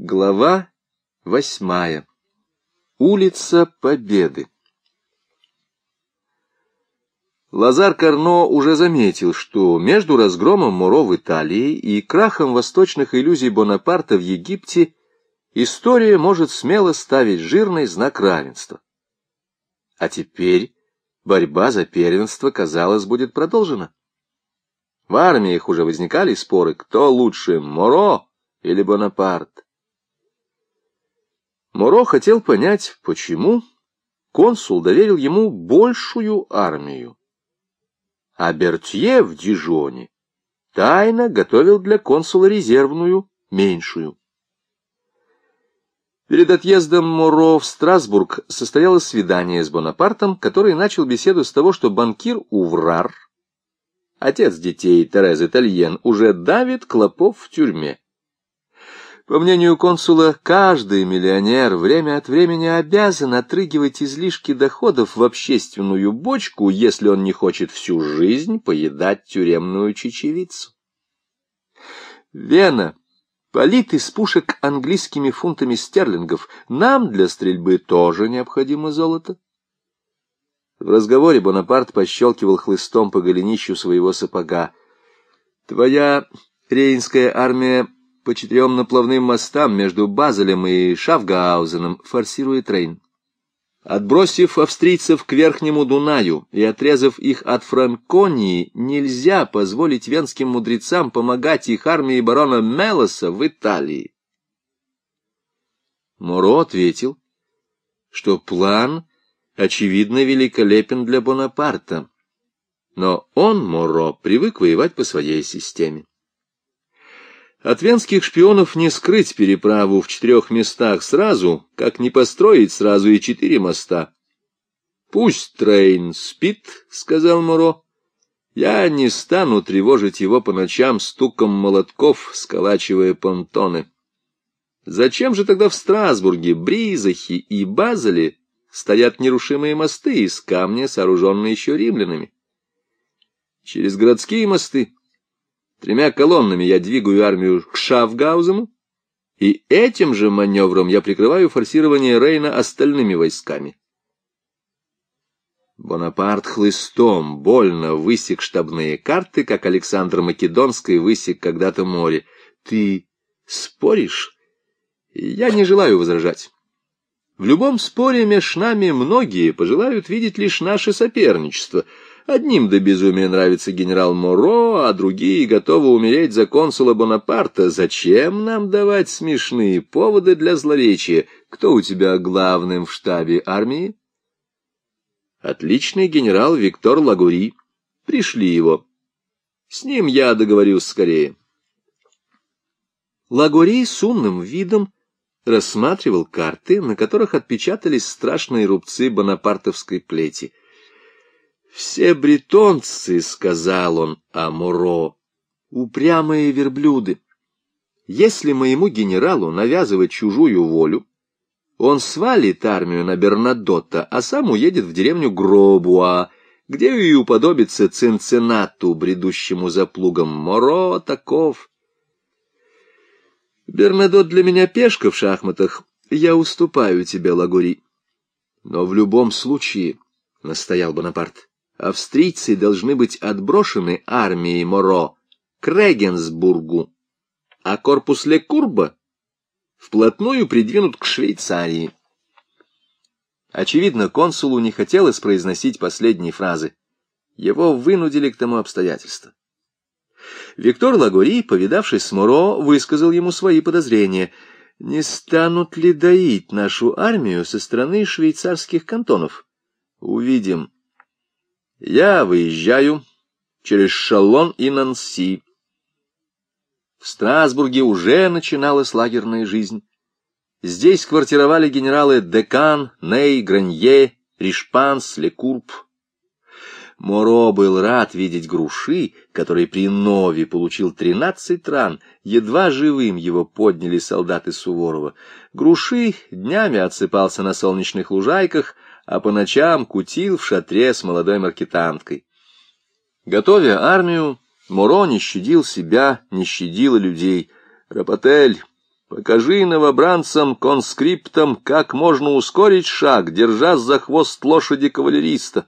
Глава восьмая. Улица Победы. Лазар Карно уже заметил, что между разгромом Муро в Италии и крахом восточных иллюзий Бонапарта в Египте история может смело ставить жирный знак равенства. А теперь борьба за первенство, казалось, будет продолжена. В армиях уже возникали споры, кто лучше, Моро или Бонапарт. Моро хотел понять, почему консул доверил ему большую армию, а Бертье в Дижоне тайно готовил для консула резервную, меньшую. Перед отъездом Моро в Страсбург состоялось свидание с Бонапартом, который начал беседу с того, что банкир Уврар, отец детей Терезы Тальен, уже давит Клопов в тюрьме. По мнению консула, каждый миллионер время от времени обязан отрыгивать излишки доходов в общественную бочку, если он не хочет всю жизнь поедать тюремную чечевицу. Вена, полит из пушек английскими фунтами стерлингов, нам для стрельбы тоже необходимо золото. В разговоре Бонапарт пощелкивал хлыстом по голенищу своего сапога. «Твоя рейнская армия по четырем наплавным мостам между Базелем и Шафгаузеном форсирует Рейн. Отбросив австрийцев к Верхнему Дунаю и отрезав их от Франконии, нельзя позволить венским мудрецам помогать их армии барона Мелоса в Италии. Моро ответил, что план, очевидно, великолепен для Бонапарта, но он, Моро, привык воевать по своей системе. От венских шпионов не скрыть переправу в четырех местах сразу, как не построить сразу и четыре моста. — Пусть Трейн спит, — сказал Моро. — Я не стану тревожить его по ночам стуком молотков, сколачивая понтоны. Зачем же тогда в Страсбурге, Бризахе и Базеле стоят нерушимые мосты из камня, сооруженные еще римлянами? Через городские мосты Тремя колоннами я двигаю армию к Шафгаузему, и этим же маневром я прикрываю форсирование Рейна остальными войсками. Бонапарт хлыстом больно высек штабные карты, как Александр Македонский высек когда-то море. Ты споришь? Я не желаю возражать. В любом споре меж нами многие пожелают видеть лишь наше соперничество — Одним до безумия нравится генерал Моро, а другие готовы умереть за консула Бонапарта. Зачем нам давать смешные поводы для злоречия? Кто у тебя главным в штабе армии? Отличный генерал Виктор Лагури. Пришли его. С ним я договорюсь скорее. Лагури с умным видом рассматривал карты, на которых отпечатались страшные рубцы бонапартовской плети. «Все бретонцы, — сказал он Амуро, — упрямые верблюды. Если моему генералу навязывать чужую волю, он свалит армию на Бернадотта, а сам уедет в деревню Гробуа, где и уподобится Цинциннату, бредущему за плугом. Моро таков. Бернадот для меня пешка в шахматах. Я уступаю тебе, Лагури. Но в любом случае, — настоял Бонапарт, австрийцы должны быть отброшены армией Моро к Регенсбургу, а корпус Лекурба вплотную придвинут к Швейцарии. Очевидно, консулу не хотелось произносить последние фразы. Его вынудили к тому обстоятельства. Виктор Лагори, повидавшись с Моро, высказал ему свои подозрения. Не станут ли доить нашу армию со стороны швейцарских кантонов? Увидим. Я выезжаю через Шалон и Нанси. В Страсбурге уже начиналась лагерная жизнь. Здесь квартировали генералы Декан, Ней, Гранье, Ришпанс, Лекурб. Моро был рад видеть Груши, который при Нове получил тринадцать ран. Едва живым его подняли солдаты Суворова. Груши днями отсыпался на солнечных лужайках, а по ночам кутил в шатре с молодой маркетанткой. Готовя армию, Моро не щадил себя, не щадил людей. Рапотель, Покажи новобранцам, конскриптам, как можно ускорить шаг, держась за хвост лошади кавалериста.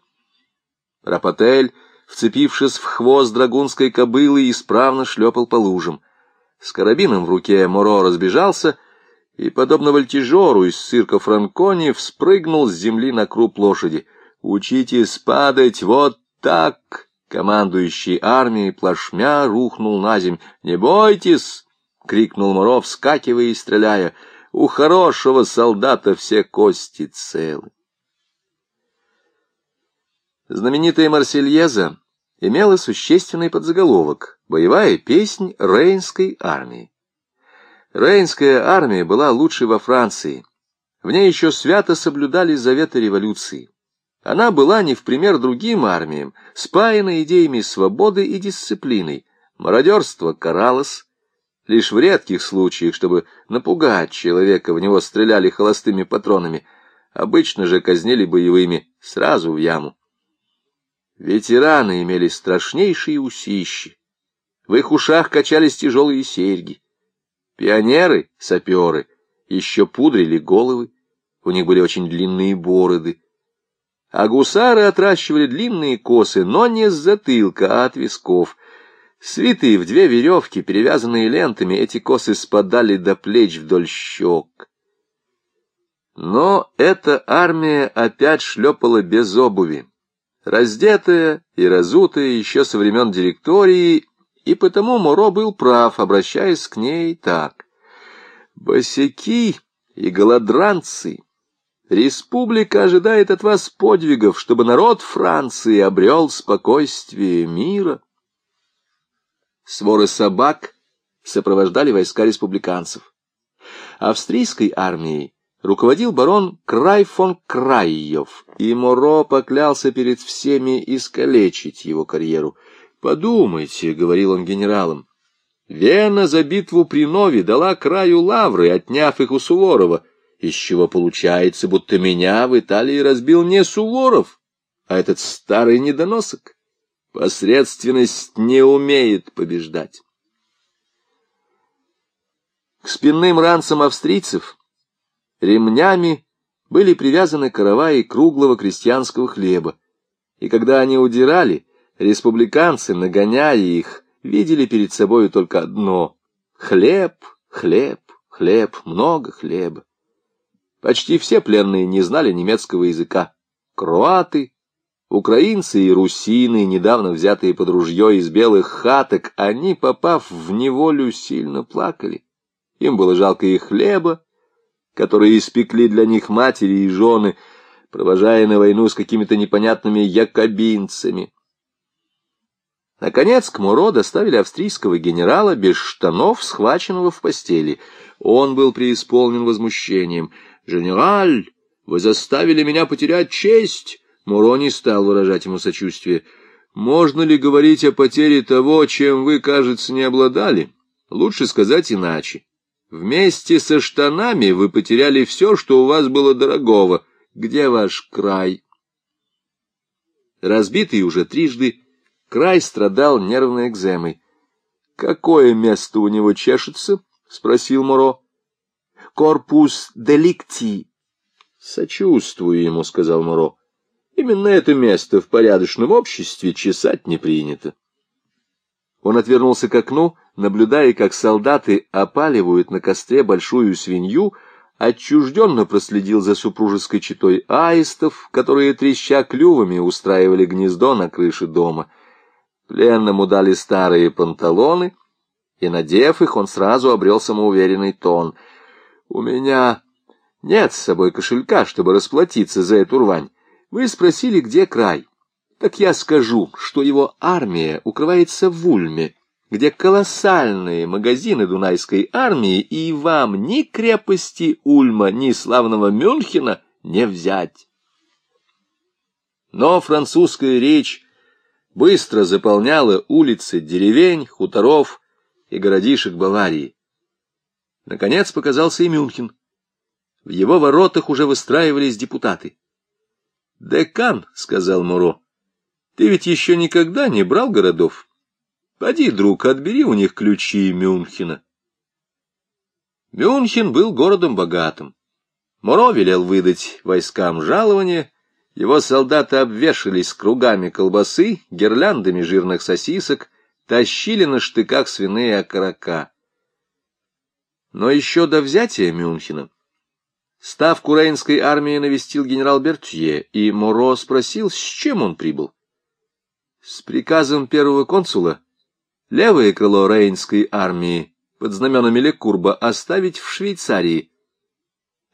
Рапотель, вцепившись в хвост драгунской кобылы, исправно шлепал по лужам. С карабином в руке Моро разбежался и, подобно вольтежеру из цирка Франкони, вспрыгнул с земли на круп лошади. «Учитесь падать вот так!» Командующий армией плашмя рухнул на земь. «Не бойтесь!» — крикнул Моро, вскакивая и стреляя. «У хорошего солдата все кости целы». Знаменитая Марсельеза имела существенный подзаголовок «Боевая песнь Рейнской армии». Рейнская армия была лучшей во Франции. В ней еще свято соблюдали заветы революции. Она была не в пример другим армиям, спаяна идеями свободы и дисциплиной. Мародерство каралось, лишь в редких случаях, чтобы напугать человека, в него стреляли холостыми патронами, обычно же казнили боевыми сразу в яму. Ветераны имели страшнейшие усищи, в их ушах качались тяжелые серьги. Пионеры, саперы, еще пудрили головы, у них были очень длинные бороды. А гусары отращивали длинные косы, но не с затылка, а от висков — Свитые в две веревки, перевязанные лентами, эти косы спадали до плеч вдоль щек. Но эта армия опять шлепала без обуви, раздетая и разутая еще со времен директории, и потому Моро был прав, обращаясь к ней так. «Босяки и голодранцы!» Республика ожидает от вас подвигов, чтобы народ Франции обрел спокойствие мира. Своры собак сопровождали войска республиканцев. Австрийской армией руководил барон Край фон Крайев, и Моро поклялся перед всеми искалечить его карьеру. «Подумайте», — говорил он генералам, — «Вена за битву при Нове дала краю лавры, отняв их у Суворова, из чего получается, будто меня в Италии разбил не Суворов, а этот старый недоносок». Посредственность не умеет побеждать. К спинным ранцам австрийцев ремнями были привязаны караваи круглого крестьянского хлеба, и когда они удирали, республиканцы, нагоняя их, видели перед собою только одно — хлеб, хлеб, хлеб, много хлеба. Почти все пленные не знали немецкого языка. Кроаты, Украинцы и русины, недавно взятые под ружье из белых хаток, они, попав в неволю, сильно плакали. Им было жалко и хлеба, который испекли для них матери и жены, провожая на войну с какими-то непонятными якобинцами. Наконец к Муро доставили австрийского генерала без штанов, схваченного в постели. Он был преисполнен возмущением. «Генераль, вы заставили меня потерять честь!» Муро не стал выражать ему сочувствие. «Можно ли говорить о потере того, чем вы, кажется, не обладали? Лучше сказать иначе. Вместе со штанами вы потеряли все, что у вас было дорогого. Где ваш край?» Разбитый уже трижды, край страдал нервной экземой. «Какое место у него чешется?» — спросил Муро. «Корпус деликти». «Сочувствую ему», — сказал Муро. Именно это место в порядочном обществе чесать не принято. Он отвернулся к окну, наблюдая, как солдаты опаливают на костре большую свинью, отчужденно проследил за супружеской четой аистов, которые, треща клювами, устраивали гнездо на крыше дома. Пленному дали старые панталоны, и, надев их, он сразу обрел самоуверенный тон. «У меня нет с собой кошелька, чтобы расплатиться за эту рвань. Вы спросили, где край. Так я скажу, что его армия укрывается в Ульме, где колоссальные магазины Дунайской армии, и вам ни крепости Ульма, ни славного Мюнхена не взять. Но французская речь быстро заполняла улицы деревень, хуторов и городишек Баварии. Наконец показался и Мюнхен. В его воротах уже выстраивались депутаты. «Декан», — сказал Муро, — «ты ведь еще никогда не брал городов? Поди, друг, отбери у них ключи Мюнхена». Мюнхен был городом богатым. Моро велел выдать войскам жалование, его солдаты обвешались кругами колбасы, гирляндами жирных сосисок, тащили на штыках свиные окорока. Но еще до взятия Мюнхена ставку Рейнской армии навестил генерал Бертье, и Моро спросил, с чем он прибыл. С приказом первого консула левое крыло Рейнской армии под знаменами Лекурба оставить в Швейцарии.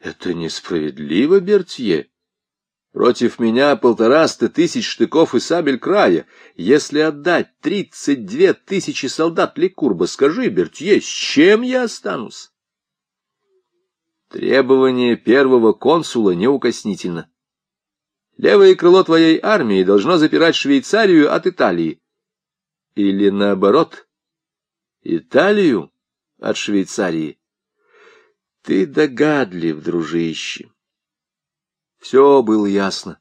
Это несправедливо, Бертье. Против меня полтораста тысяч штыков и сабель края. Если отдать тридцать две тысячи солдат Лекурба, скажи, Бертье, с чем я останусь? Требование первого консула неукоснительно. Левое крыло твоей армии должно запирать Швейцарию от Италии. Или наоборот, Италию от Швейцарии. Ты догадлив, дружище. Все было ясно.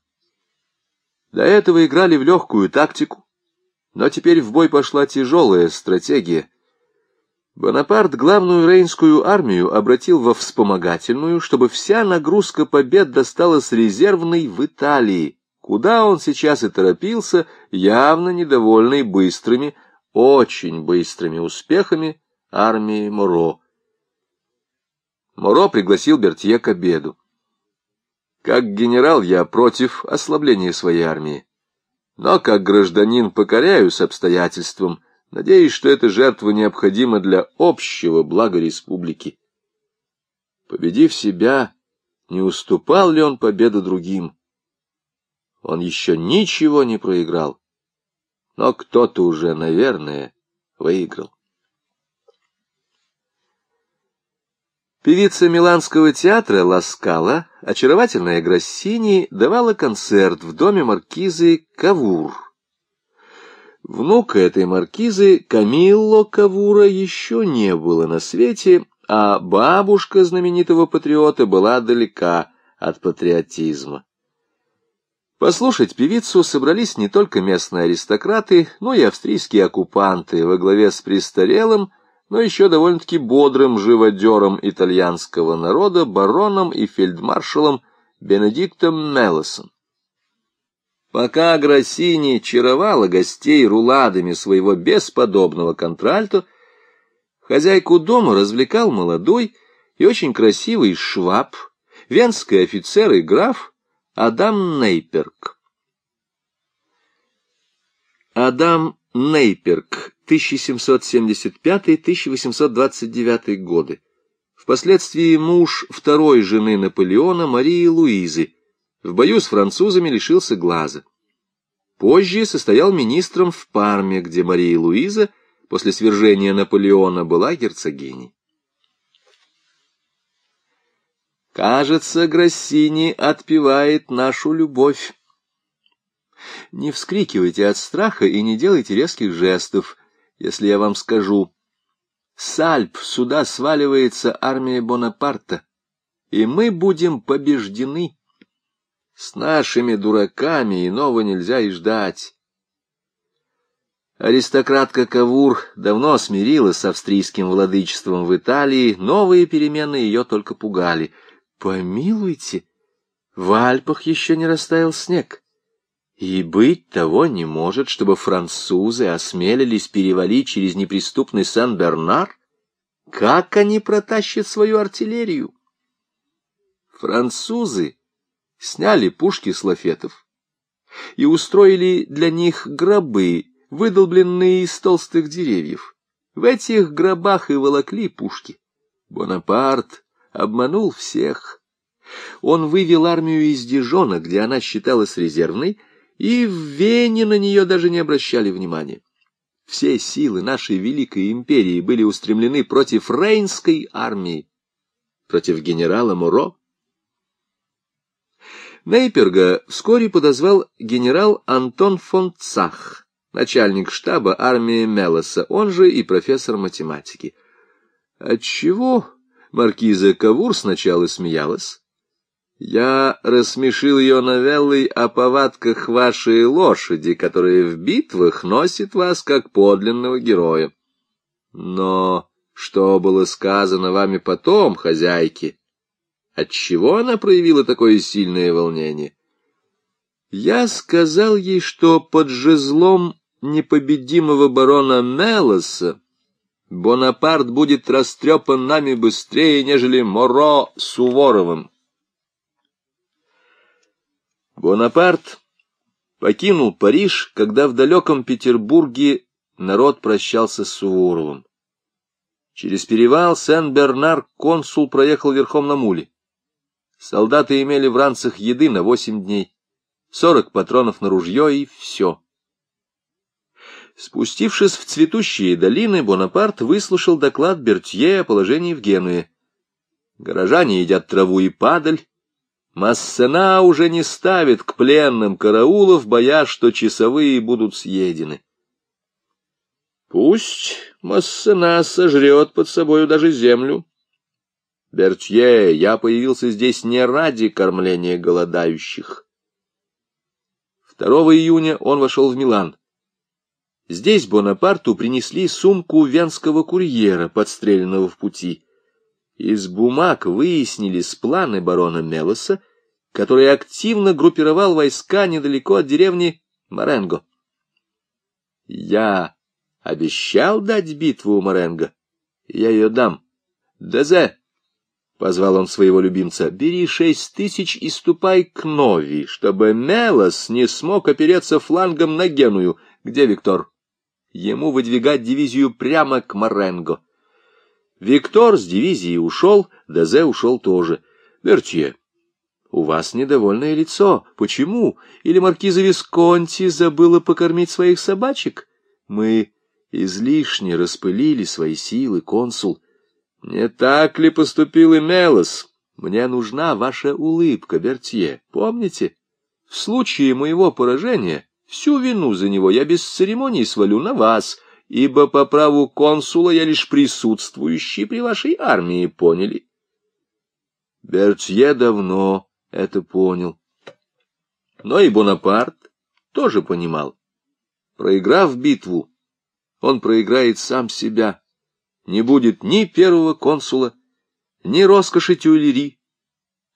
До этого играли в легкую тактику, но теперь в бой пошла тяжелая стратегия. Бонапарт главную рейнскую армию обратил во вспомогательную, чтобы вся нагрузка побед досталась резервной в Италии, куда он сейчас и торопился, явно недовольный быстрыми, очень быстрыми успехами армии Моро. Моро пригласил Бертье к обеду. Как генерал я против ослабления своей армии. Но как гражданин покоряюсь обстоятельствам, надеясь, что эта жертва необходима для общего блага республики. Победив себя, не уступал ли он победу другим? Он еще ничего не проиграл, но кто-то уже, наверное, выиграл. Певица Миланского театра Ласкала, очаровательная Гроссини, давала концерт в доме маркизы Кавур. Внука этой маркизы, Камилло Кавура, еще не было на свете, а бабушка знаменитого патриота была далека от патриотизма. Послушать певицу собрались не только местные аристократы, но и австрийские оккупанты во главе с престарелым, но еще довольно-таки бодрым живодером итальянского народа, бароном и фельдмаршалом Бенедиктом Мелосом. Пока Гроссини чаровала гостей руладами своего бесподобного контральто, хозяйку дома развлекал молодой и очень красивый шваб, венский офицер и граф Адам Нейперк. Адам Нейперк, 1775-1829 годы. Впоследствии муж второй жены Наполеона Марии Луизы. В бою с французами лишился глаза. Позже состоял министром в Парме, где Мария Луиза после свержения Наполеона была герцогиней. Кажется, Гроссини отпевает нашу любовь. Не вскрикивайте от страха и не делайте резких жестов, если я вам скажу. С Альп сюда сваливается армия Бонапарта, и мы будем побеждены. С нашими дураками иного нельзя и ждать. Аристократка Кавур давно смирилась с австрийским владычеством в Италии, новые перемены ее только пугали. Помилуйте, в Альпах еще не растаял снег. И быть того не может, чтобы французы осмелились перевалить через неприступный Сен-Бернар? Как они протащат свою артиллерию? Французы сняли пушки с лафетов и устроили для них гробы, выдолбленные из толстых деревьев. В этих гробах и волокли пушки. Бонапарт обманул всех. Он вывел армию из Дижона, где она считалась резервной, и в Вене на нее даже не обращали внимания. Все силы нашей великой империи были устремлены против Рейнской армии, против генерала Муро. Нейперга вскоре подозвал генерал Антон фон Цах, начальник штаба армии Мелоса, он же и профессор математики. Отчего маркиза Кавур сначала смеялась, я рассмешил ее новеллой о повадках вашей лошади, которая в битвах носит вас как подлинного героя. Но что было сказано вами потом, хозяйке? Отчего она проявила такое сильное волнение? Я сказал ей, что под жезлом непобедимого барона Мелоса Бонапарт будет растрепан нами быстрее, нежели Моро Суворовым. Бонапарт покинул Париж, когда в далеком Петербурге народ прощался с Суворовым. Через перевал Сен-Бернар консул проехал верхом на муле. Солдаты имели в ранцах еды на восемь дней, сорок патронов на ружье и все. Спустившись в цветущие долины, Бонапарт выслушал доклад Бертье о положении в Генуе. Горожане едят траву и падаль. Массена уже не ставит к пленным караулов, боясь, что часовые будут съедены. Пусть Массена сожрет под собою даже землю. Бертье, я появился здесь не ради кормления голодающих. 2 июня он вошел в Милан. Здесь Бонапарту принесли сумку венского курьера, подстреленного в пути. Из бумаг выяснились планы барона Мелоса, который активно группировал войска недалеко от деревни Маренго. Я обещал дать битву у Маренго. Я ее дам. Дезе, — позвал он своего любимца, — бери шесть тысяч и ступай к Нови, чтобы Мелос не смог опереться флангом на Геную. Где Виктор? ему выдвигать дивизию прямо к Маренго. Виктор с дивизии ушел, Дезе ушел тоже. Вертье, у вас недовольное лицо. Почему? Или маркиза Висконти забыла покормить своих собачек? Мы излишне распылили свои силы, консул. Не так ли поступил и Мелос? Мне нужна ваша улыбка, Бертье. Помните? В случае моего поражения Всю вину за него я без церемоний свалю на вас, ибо по праву консула я лишь присутствующий при вашей армии, поняли? Бертье давно это понял. Но и Бонапарт тоже понимал. Проиграв битву, он проиграет сам себя. Не будет ни первого консула, ни роскоши Тюильри,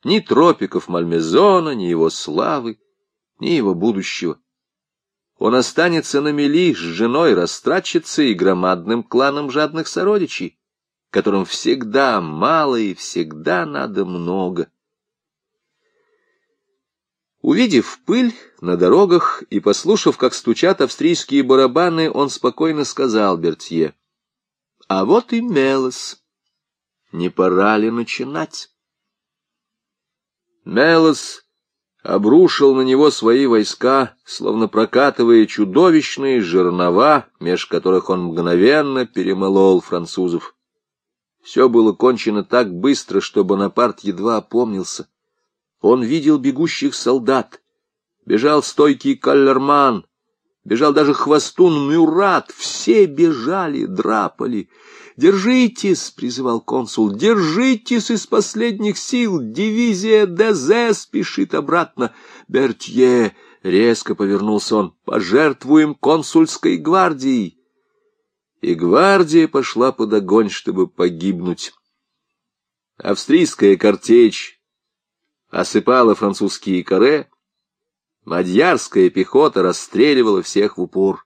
ни тропиков Мальмезона, ни его славы, ни его будущего. Он останется на мели с женой растратчицей и громадным кланом жадных сородичей, которым всегда мало и всегда надо много. Увидев пыль на дорогах и послушав, как стучат австрийские барабаны, он спокойно сказал Бертье, «А вот и Мелос. Не пора ли начинать?» Мелос обрушил на него свои войска, словно прокатывая чудовищные жернова, меж которых он мгновенно перемолол французов. Все было кончено так быстро, что Бонапарт едва опомнился. Он видел бегущих солдат, бежал стойкий Каллерман, бежал даже хвостун Мюрат, все бежали, драпали, «Держитесь!» — призывал консул. «Держитесь из последних сил! Дивизия ДЗ спешит обратно!» «Бертье!» — резко повернулся он. «Пожертвуем консульской гвардией!» И гвардия пошла под огонь, чтобы погибнуть. Австрийская картечь осыпала французские каре, мадьярская пехота расстреливала всех в упор.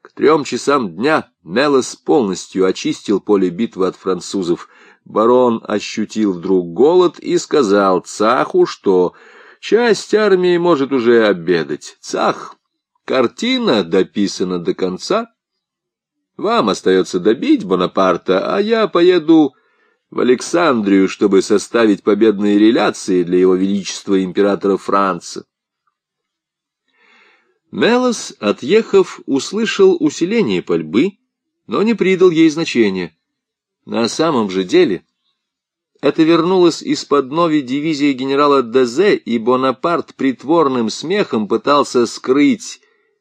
К трем часам дня Мелос полностью очистил поле битвы от французов. Барон ощутил вдруг голод и сказал Цаху, что часть армии может уже обедать. Цах, картина дописана до конца. Вам остается добить Бонапарта, а я поеду в Александрию, чтобы составить победные реляции для его величества императора Франца. Мелос, отъехав, услышал усиление пальбы, но не придал ей значения. На самом же деле это вернулось из-под нови дивизии генерала Дезе, и Бонапарт притворным смехом пытался скрыть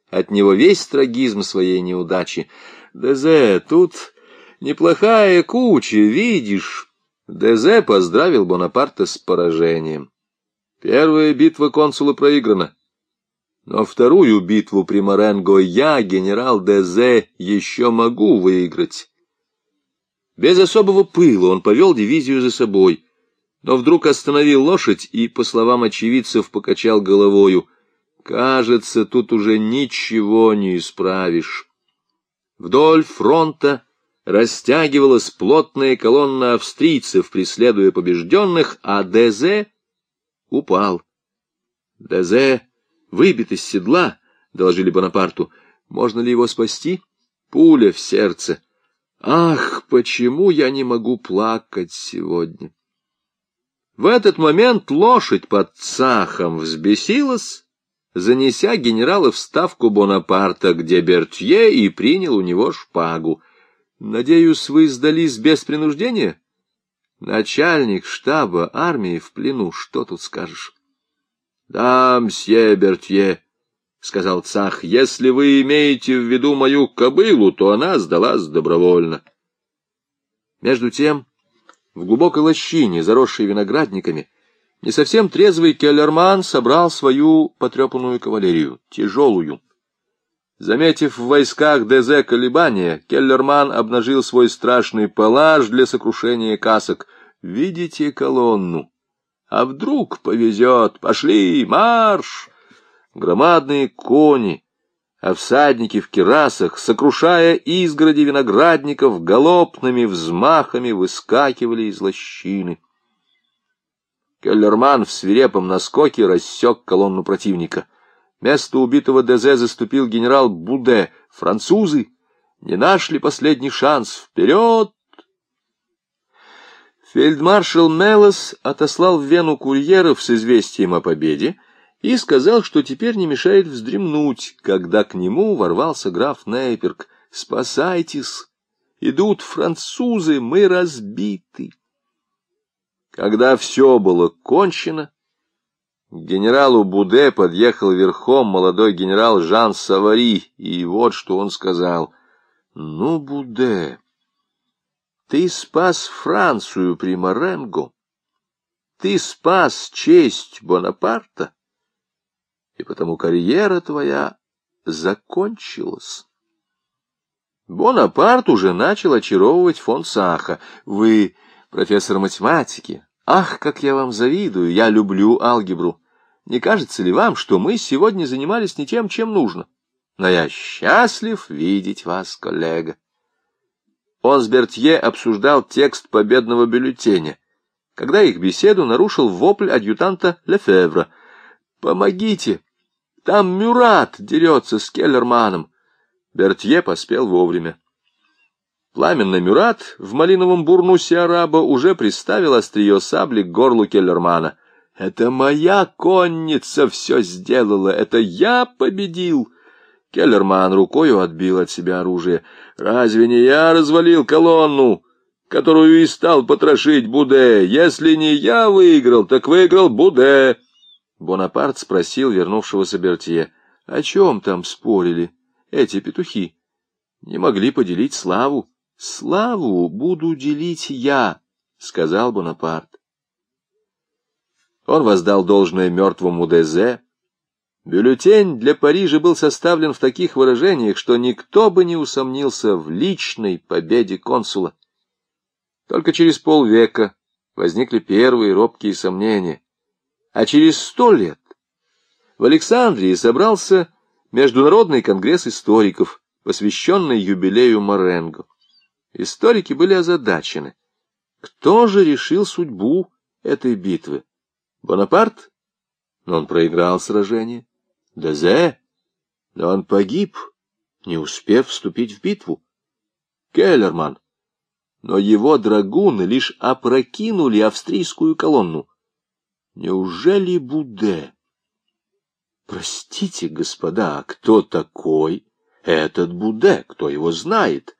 от него весь трагизм своей неудачи. «Дезе, тут неплохая куча, видишь?» Дезе поздравил Бонапарта с поражением. Первая битва консула проиграна. Но вторую битву при Маренго я, генерал Дезе, еще могу выиграть. Без особого пыла он повел дивизию за собой, но вдруг остановил лошадь и, по словам очевидцев, покачал головою. Кажется, тут уже ничего не исправишь. Вдоль фронта растягивалась плотная колонна австрийцев, преследуя побежденных, а ДЗ упал. ДЗ выбит из седла, — доложили Бонапарту. Можно ли его спасти? Пуля в сердце. Ах, почему я не могу плакать сегодня? В этот момент лошадь под цахом взбесилась, занеся генерала в ставку Бонапарта, где Бертье и принял у него шпагу. Надеюсь, вы сдались без принуждения? Начальник штаба армии в плену, что тут скажешь? — Да, мсье Бертье, — сказал Цах, — если вы имеете в виду мою кобылу, то она сдалась добровольно. Между тем, в глубокой лощине, заросшей виноградниками, не совсем трезвый Келлерман собрал свою потрепанную кавалерию, тяжелую, Заметив в войсках ДЗ колебания, Келлерман обнажил свой страшный палаш для сокрушения касок. «Видите колонну? А вдруг повезет? Пошли, марш!» Громадные кони, а всадники в керасах, сокрушая изгороди виноградников, галопными взмахами выскакивали из лощины. Келлерман в свирепом наскоке рассек колонну противника — Место убитого ДЗ заступил генерал Буде. Французы не нашли последний шанс. Вперед! Фельдмаршал Мелос отослал в Вену курьеров с известием о победе и сказал, что теперь не мешает вздремнуть, когда к нему ворвался граф Нейперк. «Спасайтесь! Идут французы, мы разбиты!» Когда все было кончено, к генералу Буде подъехал верхом молодой генерал Жан Савари, и вот что он сказал. «Ну, Буде, ты спас Францию при Маренго, ты спас честь Бонапарта, и потому карьера твоя закончилась». Бонапарт уже начал очаровывать фон Саха. Вы профессор математики, Ах, как я вам завидую, я люблю алгебру. Не кажется ли вам, что мы сегодня занимались не тем, чем нужно? Но я счастлив видеть вас, коллега. Он с Бертье обсуждал текст победного бюллетеня, когда их беседу нарушил вопль адъютанта Лефевра. «Помогите! Там Мюрат дерется с Келлерманом!» Бертье поспел вовремя. Пламенный Мюрат в малиновом бурнусе араба уже приставил острие сабли к горлу Келлермана. «Это моя конница все сделала, это я победил!» Келлерман рукою отбил от себя оружие. «Разве не я развалил колонну, которую и стал потрошить Буде? Если не я выиграл, так выиграл Буде!» Бонапарт спросил вернувшегося Бертье. «О чем там спорили эти петухи? Не могли поделить славу?» «Славу буду делить я», — сказал Бонапарт. Он воздал должное мертвому Дезе. Бюллетень для Парижа был составлен в таких выражениях, что никто бы не усомнился в личной победе консула. Только через полвека возникли первые робкие сомнения. А через сто лет в Александрии собрался Международный конгресс историков, посвященный юбилею Маренго. Историки были озадачены. Кто же решил судьбу этой битвы? Бонапарт? Но он проиграл сражение. Дезе? Но он погиб, не успев вступить в битву. Келлерман? Но его драгуны лишь опрокинули австрийскую колонну. Неужели Буде? Простите, господа, а кто такой этот Буде? Кто его знает?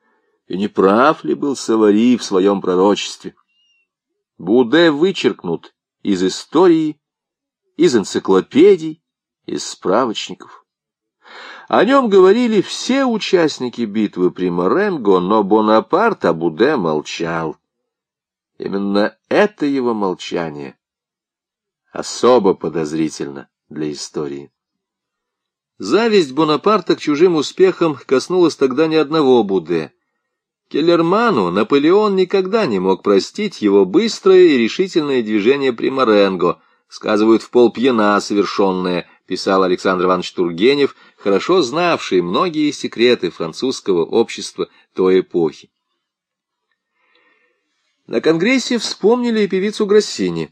И не прав ли был Савари в своем пророчестве? Буде вычеркнут из истории, из энциклопедий, из справочников. О нем говорили все участники битвы при Моренго, но Бонапарт о Буде молчал. Именно это его молчание особо подозрительно для истории. Зависть Бонапарта к чужим успехам коснулась тогда ни одного Буде. Келлерману Наполеон никогда не мог простить его быстрое и решительное движение Примаренго, сказывают в полпьяна совершенное, писал Александр Иванович Тургенев, хорошо знавший многие секреты французского общества той эпохи. На Конгрессе вспомнили и певицу Гроссини.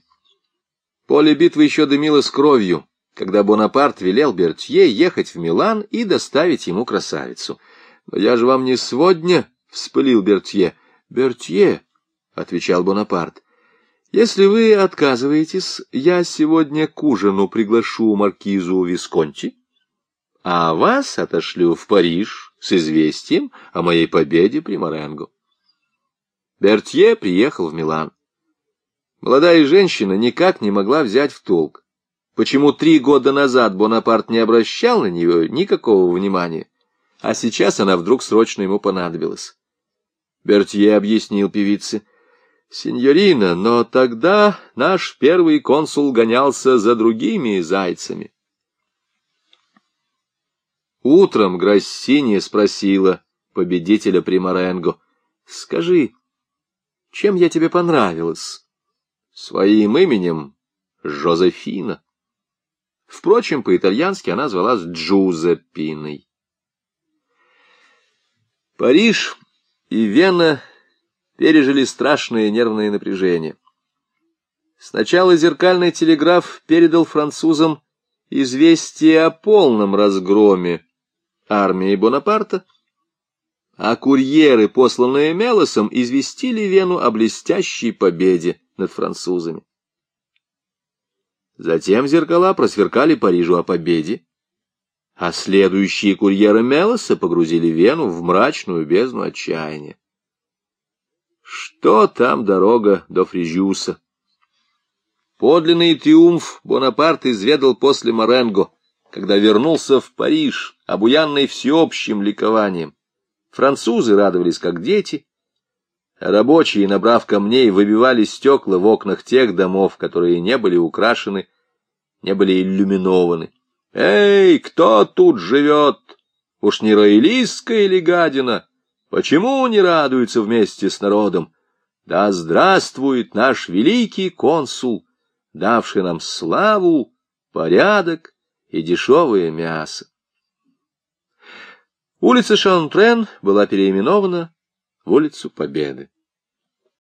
Поле битвы еще дымило с кровью, когда Бонапарт велел Бертье ехать в Милан и доставить ему красавицу. «Но я же вам не сегодня», — вспылил Бертье. «Бертье», — отвечал Бонапарт, — «если вы отказываетесь, я сегодня к ужину приглашу маркизу Висконти, а вас отошлю в Париж с известием о моей победе при Моренго». Бертье приехал в Милан. Молодая женщина никак не могла взять в толк, почему три года назад Бонапарт не обращал на нее никакого внимания, а сейчас она вдруг срочно ему понадобилась. Бертье объяснил певице, «Синьорина, но тогда наш первый консул гонялся за другими зайцами». Утром Грассини спросила победителя Примаренго, «Скажи, чем я тебе понравилась?» своим именем Жозефина. Впрочем, по-итальянски она звалась Джузеппиной. Париж и Вена пережили страшное нервное напряжение. Сначала зеркальный телеграф передал французам известие о полном разгроме армии Бонапарта, а курьеры, посланные Мелосом, известили Вену о блестящей победе над французами. Затем зеркала просверкали Парижу о победе, а следующие курьеры Мелоса погрузили Вену в мрачную бездну отчаяния. Что там дорога до Фрижюса? Подлинный триумф Бонапарт изведал после Маренго, когда вернулся в Париж, обуянный всеобщим ликованием. Французы радовались, как дети, Рабочие, набрав камней, выбивали стекла в окнах тех домов, которые не были украшены, не были иллюминованы. «Эй, кто тут живет? Уж не роялистская или гадина? Почему не радуются вместе с народом? Да здравствует наш великий консул, давший нам славу, порядок и дешевое мясо!» Улица Шантрен была переименована в улицу Победы.